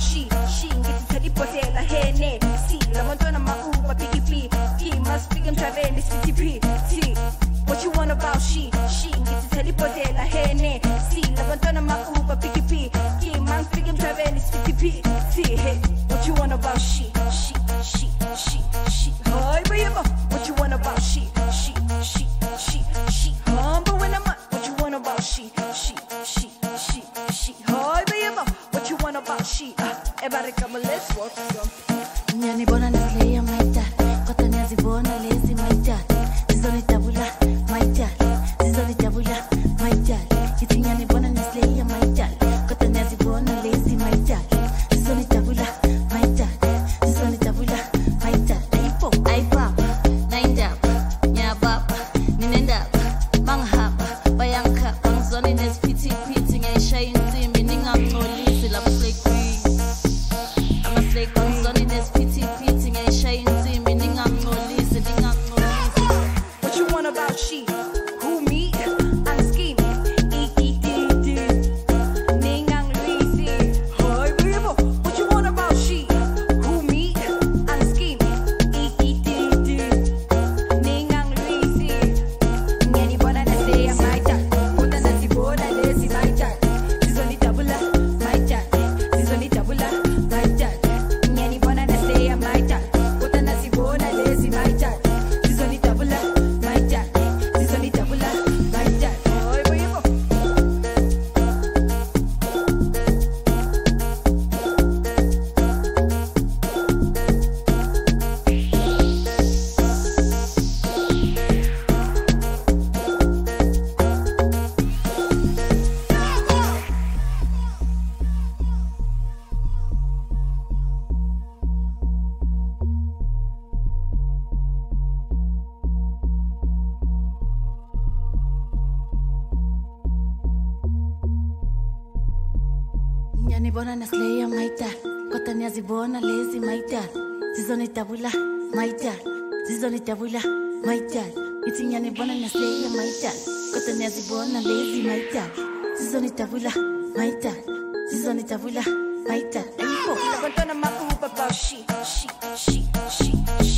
she ngithi ibhodlela hene si labantwana makuba pikipi p masifika emhlabeni sithi p t what you want about she? She ngithi ibhodlela hene si labantwana makuba pikipi to masifika emhlabeni sithi p t hey what you want about she? Ah, ebarikama let's work something ngiyanibona nesileya mayidala kodwa niyazibona lezi mayidala kodwa niyazibona lezi mayidala yanibona nasileya maita. Kotani yazibona lezi maita. Zizonitabula maita. Zizonitabula maita. Iti itinyanibona nasileya maita. Kotani yazibona lezi maita. Zizonitabula maita. Zizonitabula maita. Ayipo nakontona makuba ba oh, shi shi shi shi shi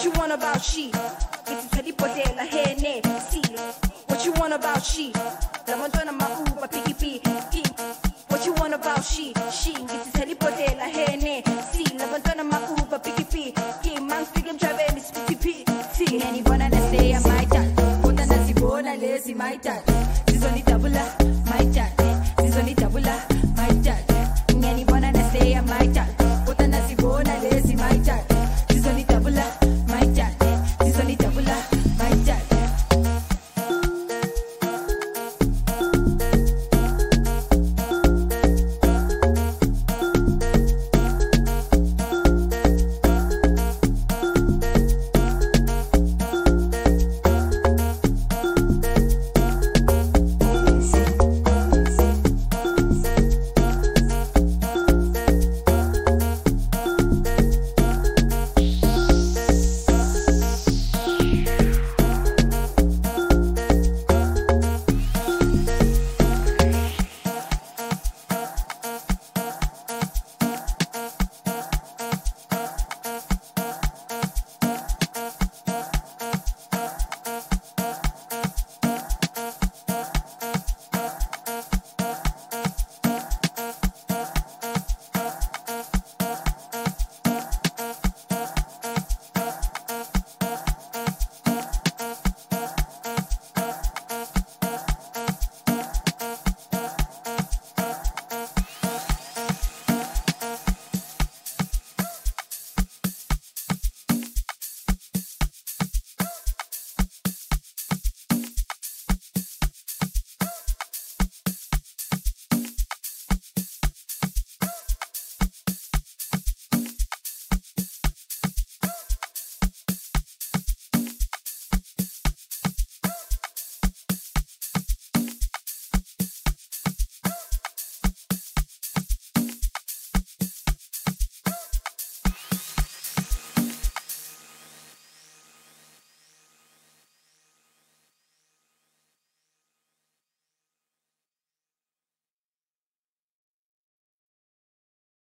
What you want about she? It's Ngizithela ibhodlela hene si. What you want about she? Labantwana ma-Uber pikipi. What you want about she? She ngizithela